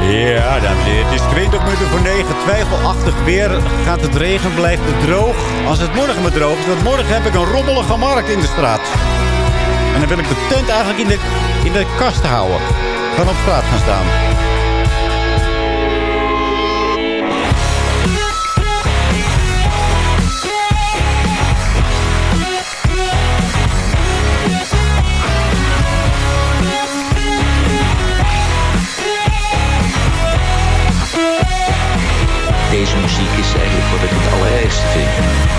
Ja, dames en heren. Het is 20 minuten voor 9. Twijfelachtig weer. Gaat het regen, blijft het droog. Als het morgen maar droog is. Want morgen heb ik een rommelige markt in de straat. En dan wil ik de tent eigenlijk in de, in de kast houden. Gaan op straat gaan staan. Deze muziek is eigenlijk wat ik het allerergste vind.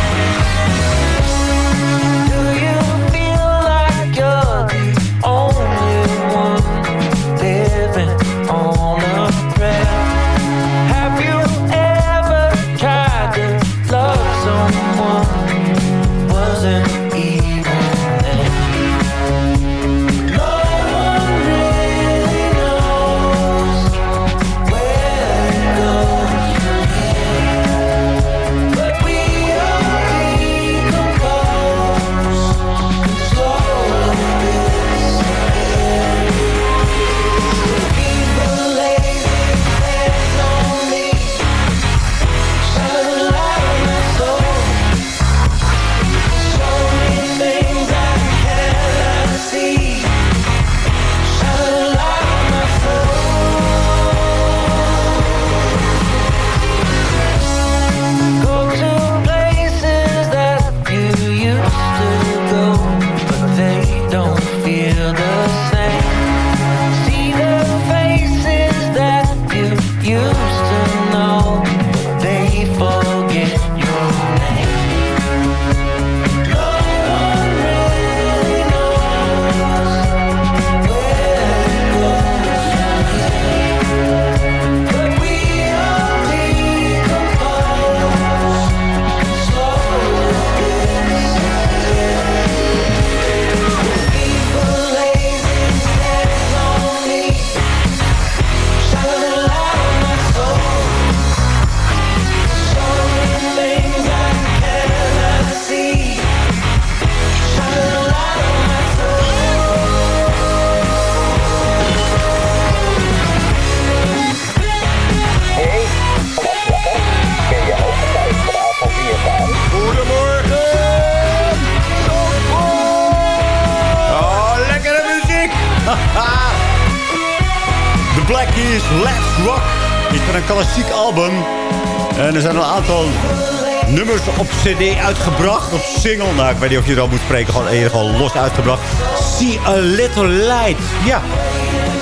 Cd uitgebracht. Op single. Nou, ik weet niet of je er al moet spreken. Gewoon, in ieder geval los uitgebracht. See a Little Light. Ja.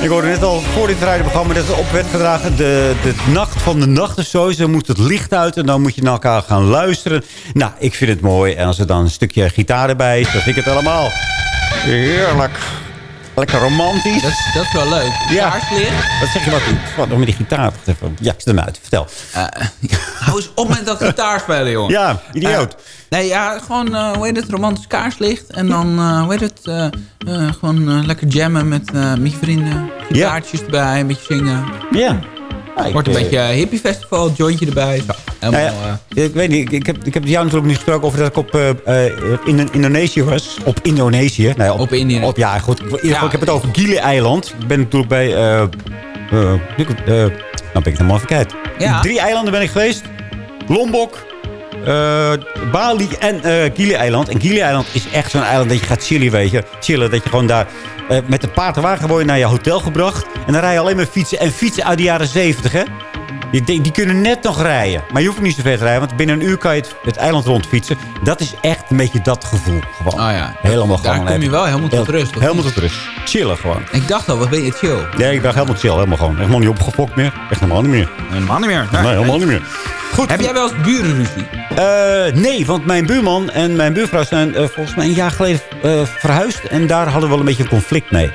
Ik hoorde net al voor dit radioprogramma dat er op werd gedragen. De, de nacht van de nacht of zo. Ze moet het licht uit en dan moet je naar elkaar gaan luisteren. Nou, ik vind het mooi. En als er dan een stukje gitaar erbij is, dan vind ik het allemaal heerlijk. Lekker romantisch. Dat is, dat is wel leuk. Ja. Kaarslicht. Wat zeg je wat? Wat nog met die gitaar? Ja, ik zet hem uit. Vertel. Hou eens op met dat gitaar spelen, joh. Ja, idioot. Eh, nee, ja, gewoon, eh, hoe heet het, romantisch kaarslicht. En dan, eh, hoe heet het, eh, eh, gewoon lekker jammen met, eh, met je vrienden. Gitaartjes erbij, een beetje zingen. Ja. Wordt een ik, beetje hippie festival, jointje erbij. Zo, helemaal, Nou ja, ik weet niet, ik- ik heb, ik heb jou natuurlijk niet gesproken over dat ik op eh, eh, in Indonesië was. Op Indonesië. Nee, op, Op Indië. Op, ja, goed. In ieder geval, Ja. ik heb het over Gili-eiland. Ik ben natuurlijk bij... eh eh, eh, nou ben ik het helemaal verkeerd. Ja. Drie eilanden ben ik geweest. Lombok, eh, Bali en eh Gili-eiland. En Gili-eiland is echt zo'n eiland dat je gaat chillen, weet je. Chillen, dat je gewoon daar... eh, met een paardenwagen word je naar je hotel gebracht. En dan rij je alleen maar fietsen. En fietsen uit de jaren zeventig, hè. Die, die, die kunnen net nog rijden. Maar je hoeft niet zo ver te rijden. Want binnen een uur kan je het, het eiland rondfietsen. Dat is echt een beetje dat gevoel. Gewoon. Oh ja. Helemaal Daar gewoon. kom je wel helemaal tot rust. Helemaal tot rust. Chillen gewoon. Ik dacht al, wat ben je chill? Nee, ik ben helemaal chill. Helemaal gewoon. Helemaal niet opgefokt meer. Echt helemaal niet meer. Helemaal niet meer. Nee, helemaal niet meer. Goed. Heb jij wel eens burenruzie? Eh, nee, want mijn buurman en mijn buurvrouw zijn eh, volgens mij een jaar geleden eh, verhuisd. En daar hadden we wel een beetje een conflict mee.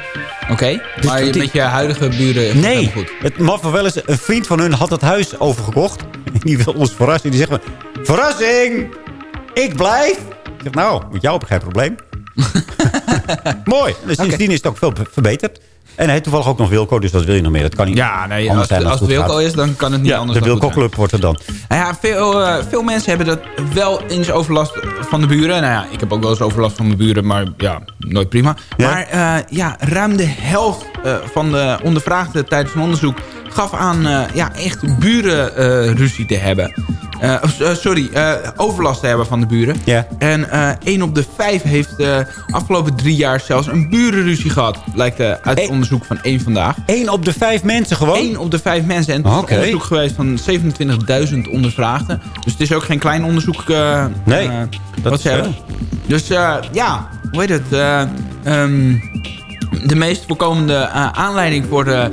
Oké, maar je- die- met je huidige buren... Nee, goed. het maffe wel eens. Een vriend van hun had het huis overgekocht. En <laughs> die wil ons verrassen. Die zegt maar, verrassing, ik blijf. Ik zeg, nou, met jou heb ik geen probleem. <laughs> Mooi. Dus sindsdien is het ook veel verbeterd. En hij heeft toevallig ook nog Wilco, dus dat wil je nog meer. Dat kan niet Ja, nee, anders als, zijn als het het Wilco gaat. is, dan kan het niet Ja, anders de Wilco. Club wordt het dan. Nou ja, veel, eh, veel mensen hebben dat wel eens overlast van de buren. Nou ja, ik heb ook wel eens overlast van mijn buren, maar ja, nooit prima. Maar eh, ja, ruim de helft eh, van de ondervraagden tijdens een onderzoek gaf aan ja, echt burenruzie te hebben. Eh, of, eh, sorry, eh, overlast te hebben van de buren. Ja. En 1 op de 5 heeft de afgelopen drie jaar zelfs een burenruzie gehad. Blijkt eh, uit het onderzoek van één vandaag. 1 op de 5 mensen gewoon? 1 op de 5 mensen. En het is een onderzoek geweest van 27.000 ondervraagden. Dus het is ook geen klein onderzoek. Nee, dat wat is ze hebben. Dus ja, hoe heet het? eh, ehm, de meest voorkomende aanleiding voor de,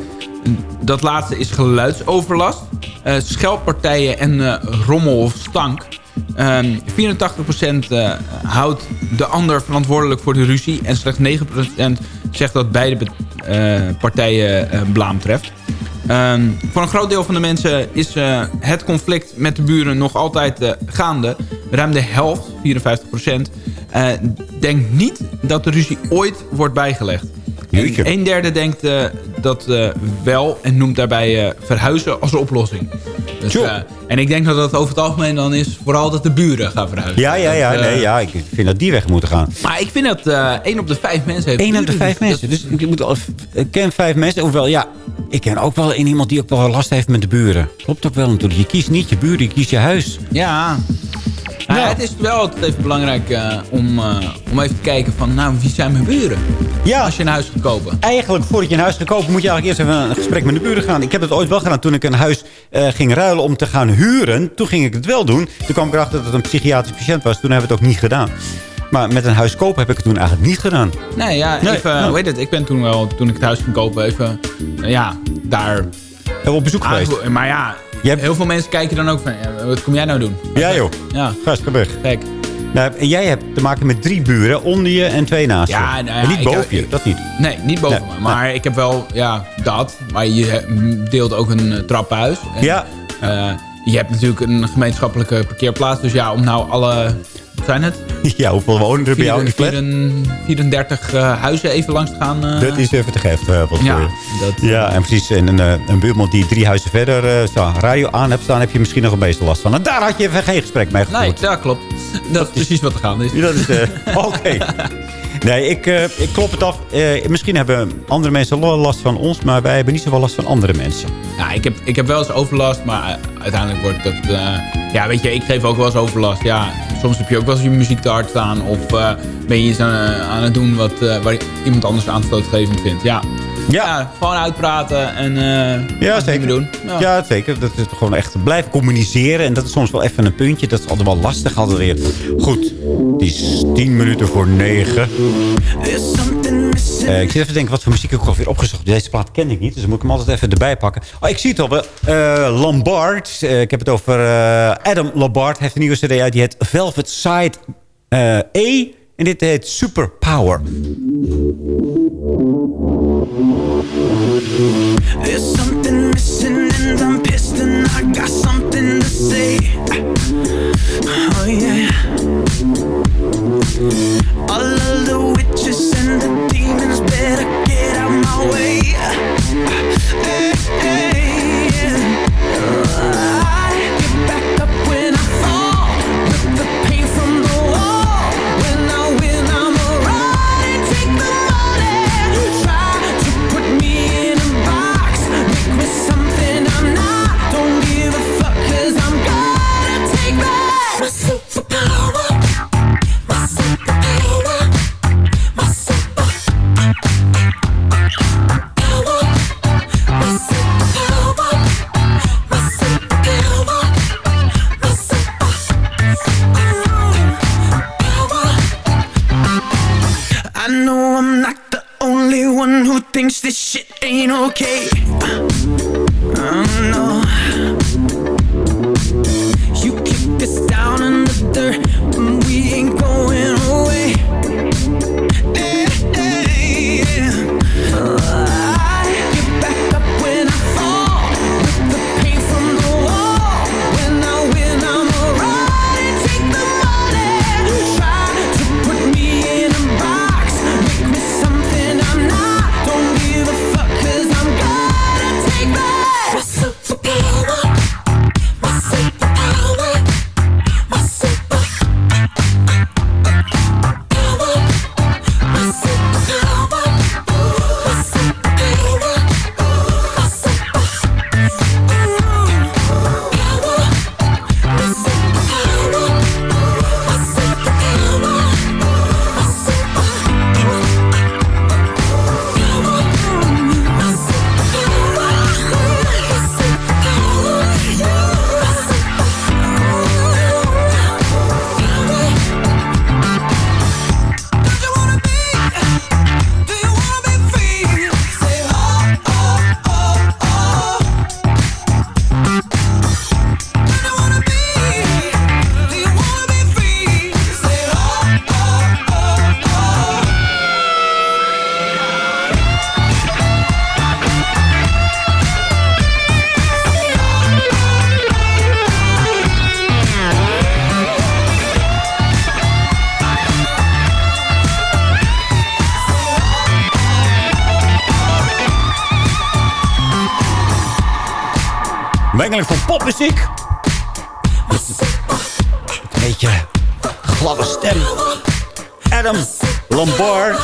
dat laatste is geluidsoverlast. Eh, scheldpartijen en eh, rommel of stank. Ehm 84% eh, houdt de ander verantwoordelijk voor de ruzie. En slechts 9% zegt dat beide be- partijen blaam treft. Ehm, voor een groot deel van de mensen is het conflict met de buren nog altijd gaande. Ruim de helft, 54%, eh, denkt niet dat de ruzie ooit wordt bijgelegd. En een derde denkt eh, dat eh, wel en noemt daarbij eh, verhuizen als oplossing. Dus, en ik denk dat dat over het algemeen dan is vooral dat de buren gaan verhuizen. Ja, ja, ja. Dat, Nee, ja. Ik vind dat die weg moeten gaan. Maar ik vind dat 1 op de 5 mensen heeft 1 op de buren. 5 mensen. Dus ik, moet al, ik ken 5 mensen. Hoewel, ja, ik ken ook wel een iemand die ook wel last heeft met de buren. Klopt ook wel natuurlijk. Je kiest niet je buren, je kiest je huis. Ja. Nou, ja, het is wel altijd even belangrijk eh, om, eh, om even te kijken van, nou, wie zijn mijn buren? Ja. Als je een huis gaat kopen. Eigenlijk, voordat je een huis gaat kopen, moet je eigenlijk eerst even een gesprek met de buren gaan. Ik heb het ooit wel gedaan toen ik een huis eh, ging ruilen om te gaan huren. Toen ging ik het wel doen. Toen kwam ik erachter dat het een psychiatrisch patiënt was. Toen hebben we het ook niet gedaan. Maar met een huis kopen heb ik het toen eigenlijk niet gedaan. Nee, ja, Nee, even, nou. hoe heet het? Ik ben toen wel, toen ik het huis ging kopen, even, ja, daar... Hebben we op bezoek geweest? aangevo- Maar ja, heel veel mensen kijken dan ook van, wat kom jij nou doen? Ja joh, Ja. gast, ga weg. Kijk. Nou, en jij hebt te maken met drie buren, onder je en twee naast je. Ja, nou ja, en niet boven heb- je, dat niet. Nee, niet boven Nee, me. Maar ik heb wel, ja, dat. Maar je deelt ook een eh, trappenhuis. En, Ja. eh, je hebt natuurlijk een gemeenschappelijke parkeerplaats. Dus ja, om nou alle, zijn het? <laughs> Ja, hoeveel wonen er bij jou in die flat? 34 eh, huizen even langs gaan. eh. Dat is even te gek. eh, wat Ja, ja, en precies. En een, eh, een buurman die drie huizen verder zo, radio aan hebt staan... heb je misschien nog een meeste last van. En daar had je even geen gesprek mee gevoerd. Nee, dat klopt. Dat is precies wat er gaande is. Dat is... <laughs> Oké. Nee, ik, eh, ik klop het af. Eh, misschien hebben andere mensen last van ons... maar wij hebben niet zoveel last van andere mensen. Ja, ik heb, ik heb wel eens overlast, maar eh, uiteindelijk wordt dat... ja, weet je, ik geef ook wel eens overlast. Ja, soms heb je ook wel eens je muziek te hard staan... of ben je iets aan, aan het doen wat, waar iemand anders aanstootgevend vindt. Ja, Ja. gewoon uitpraten en eh Ja, zeker. doen. Ja. zeker. Dat is gewoon echt blijven communiceren. En dat is soms wel even een puntje. Dat is altijd wel lastig. Altijd weer. Goed, het is tien minuten voor negen. Eh, ik zit even te denken wat voor muziek ik alweer opgezocht. Deze plaat ken ik niet, dus dan moet ik hem altijd even erbij pakken. Oh, ik zie het al. Eh, Lombard, ik heb het over Adam Lombard. Heeft een nieuwe cd uit, die heet Velvet Side E. En dit heet Superpower. There's something missing and I'm pissed and I got something to say. Oh yeah. All of the witches and the demons better get out my way. Mengeling van popmuziek. Een beetje gladde stem. Adam Lombard.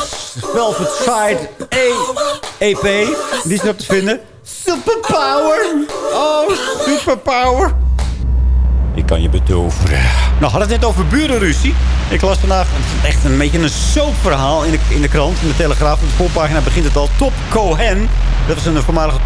Velvet Side E. EP. Die is erop te vinden. Superpower. Oh, superpower. Ik kan je betoveren. Nou, had het net over burenruzie. Ik las vandaag echt een beetje een soapverhaal in de, in de krant, in de Telegraaf. Op de voorpagina begint het al. Top Cohen. Dat was een voormalige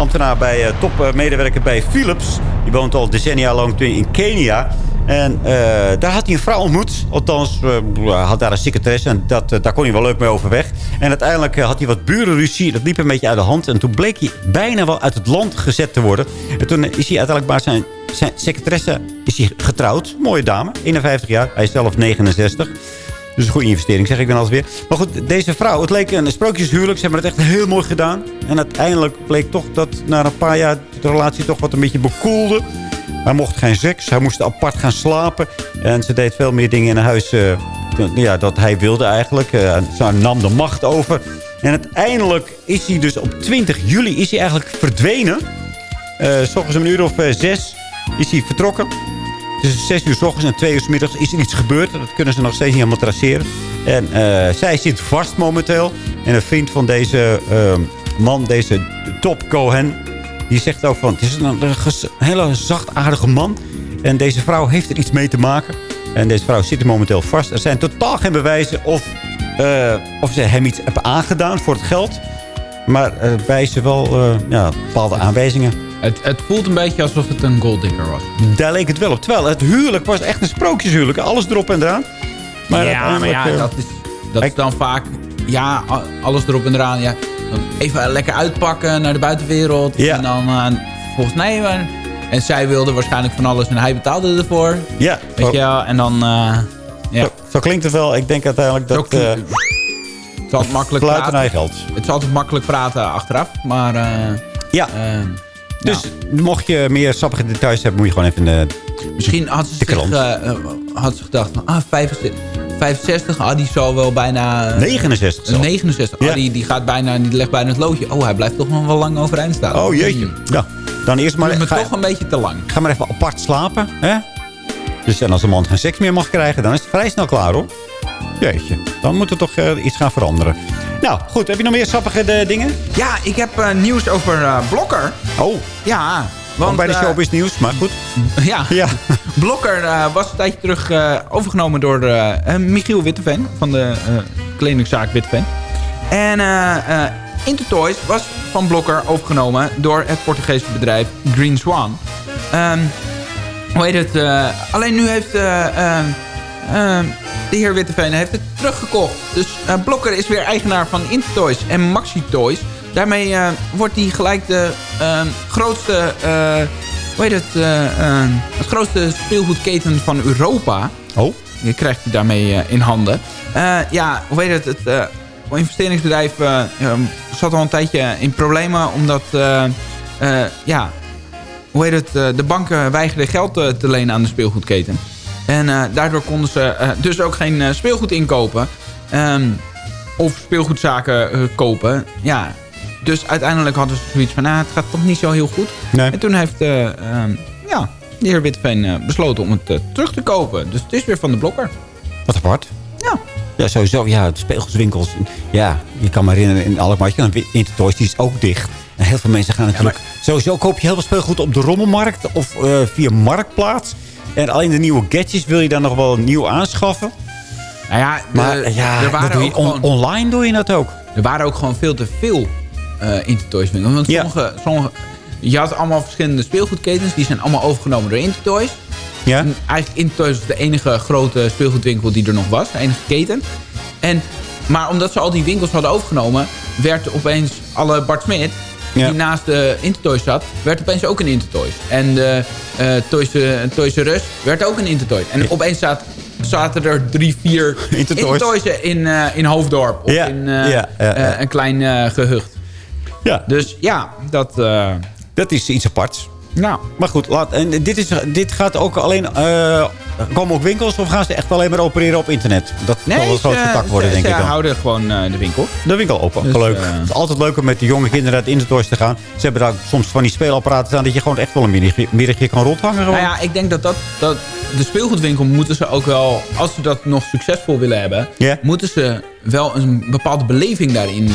topambtenaar bij, eh, topmedewerker bij Philips. Die woont al decennia lang in Kenia. En eh, daar had hij een vrouw ontmoet. Althans, eh, had daar een secretaresse. En dat, daar kon hij wel leuk mee overweg. En uiteindelijk had hij wat burenruzie. Dat liep een beetje uit de hand. En toen bleek hij bijna wel uit het land gezet te worden. En toen is hij uiteindelijk maar zijn, zijn secretaresse is hij getrouwd. Mooie dame, 51 jaar. Hij is zelf 69. Dus een goede investering, zeg ik dan altijd weer. Maar goed, deze vrouw, het leek een sprookjeshuwelijk. Ze hebben het echt heel mooi gedaan. En uiteindelijk bleek toch dat na een paar jaar de relatie toch wat een beetje bekoelde. Hij mocht geen seks, hij moest apart gaan slapen. En ze deed veel meer dingen in huis eh, ja, dat hij wilde eigenlijk. Eh, ze nam de macht over. En uiteindelijk is hij dus op 20 juli is hij eigenlijk verdwenen. Eh, s om een uur of zes is hij vertrokken. Tussen 6 uur s ochtends en 2 uur s middags is er iets gebeurd. Dat kunnen ze nog steeds niet helemaal traceren. En eh, zij zit vast momenteel. En een vriend van deze eh, man, deze Top Cohen... die zegt ook van... het is een, een hele zachtaardige man. En deze vrouw heeft er iets mee te maken. En deze vrouw zit er momenteel vast. Er zijn totaal geen bewijzen of, eh, of ze hem iets hebben aangedaan voor het geld. Maar eh, bij ze wel eh, ja, bepaalde aanwijzingen. Het, het voelt een beetje alsof het een golddigger was. Daar leek het wel op. Terwijl het huwelijk was echt een sprookjeshuwelijk. Alles erop en eraan. Maar ja, maar ja, eh, dat is, dat is dan vaak... Ja, alles erop en eraan. Ja. Even lekker uitpakken naar de buitenwereld. Ja. En dan eh, volgens mij... eh, en zij wilde waarschijnlijk van alles en hij betaalde ervoor. Ja. Weet zo, je wel, en dan... eh, ja. zo, zo klinkt het wel. Ik denk uiteindelijk dat... Zo Het is altijd makkelijk praten. Het is altijd makkelijk praten achteraf. Maar... Ja. Dus mocht je meer sappige details hebben, moet je gewoon even... eh, Misschien had ze, De zich, eh, eh, had ze gedacht van, ah, 65, 65, ah, die zal wel bijna... eh, 69 een zelfs. 69, Ja. ah, die, die gaat bijna, die legt bijna het loodje. Oh, hij blijft toch nog wel lang overeind staan. Oh jeetje. Ja. Dan eerst maar... Ga, toch een beetje te lang. ga maar even apart slapen. Hè? Dus en als een man geen seks meer mag krijgen, dan is het vrij snel klaar hoor. Jeetje. Dan moet er toch eh, iets gaan veranderen. Nou, goed. Heb je nog meer sappige eh, dingen? Ja, ik heb eh, nieuws over eh, Blokker. Oh. Ja, Want bij de eh, showbiz nieuws, maar goed. Ja, Ja. <laughs> Blokker was een tijdje terug overgenomen door Michiel Witteveen van de kledingzaak Witteveen. En Intertoys was van Blokker overgenomen door het Portugese bedrijf Green Swan. Ehm, hoe heet het? alleen nu heeft ehm, de heer Witteveen heeft het teruggekocht. Dus eh, Blokker is weer eigenaar van Intertoys en Maxi Toys. Daarmee eh, wordt hij gelijk de ehm, grootste, eh, hoe heet het, eh, het grootste speelgoedketen van Europa. Oh. Je krijgt hij daarmee eh, in handen. Eh, ja, hoe heet het? Het eh, investeringsbedrijf eh, ehm, zat al een tijdje in problemen. Omdat, eh, eh, ja, hoe heet het? eh, de banken weigerden geld eh, te lenen aan de speelgoedketen. En eh, daardoor konden ze eh, dus ook geen eh, speelgoed inkopen. Ehm, of speelgoedzaken kopen. Ja, dus uiteindelijk hadden ze zoiets van... Nou, het gaat toch niet zo heel goed. Nee. En toen heeft eh, ehm, ja, de heer Witteveen eh, besloten om het terug te kopen. Dus het is weer van de blokker. Wat apart. Ja. Ja, sowieso. Ja, de speelgoedwinkels. Ja, je kan me herinneren in Alkmaar. Intertoys, die is ook dicht. En heel veel mensen gaan natuurlijk... Sowieso koop je heel veel speelgoed op de rommelmarkt. Of via Marktplaats. En alleen de nieuwe gadgets wil je dan nog wel nieuw aanschaffen. Nou ja, de- Maar ja, er waren doe je on- online doe je dat ook. Er waren ook gewoon veel te veel eh Intertoys winkels. Want Ja. sommige, sommige, je had allemaal verschillende speelgoedketens. Die zijn allemaal overgenomen door Intertoys. Ja? En eigenlijk Intertoys was de enige grote speelgoedwinkel die er nog was. De enige keten. En, maar omdat ze al die winkels hadden overgenomen... werd opeens alle Bart Smit... Ja. die naast de Intertoys zat... werd opeens ook een Intertoys. En de eh Toys, eh, Toys R Us werd ook een Intertoys. En opeens zat, zaten er drie, vier <laughs> Intertoys. In, eh, in Hoofddorp. Of Ja, in eh, ja, eh, een klein eh, gehucht. Ja. Dus ja, dat... eh, Dat is iets aparts. Nou, Maar goed, laat, en dit, is, dit gaat ook alleen... eh, komen ook winkels of gaan ze echt alleen maar opereren op internet? Dat zal wel een groot contact worden, ze, denk ze ik dan. houden gewoon eh, de winkel. De winkel open, Dus, leuk. eh, het is altijd leuk om met de jonge kinderen het Intertoys te gaan. Ze hebben daar soms van die speelapparaten staan... dat je gewoon echt wel een middagje, kan rondhangen. Gewoon. Nou ja, ik denk dat, dat, dat de speelgoedwinkel moeten ze ook wel... als ze dat nog succesvol willen hebben... Moeten ze wel een bepaalde beleving daarin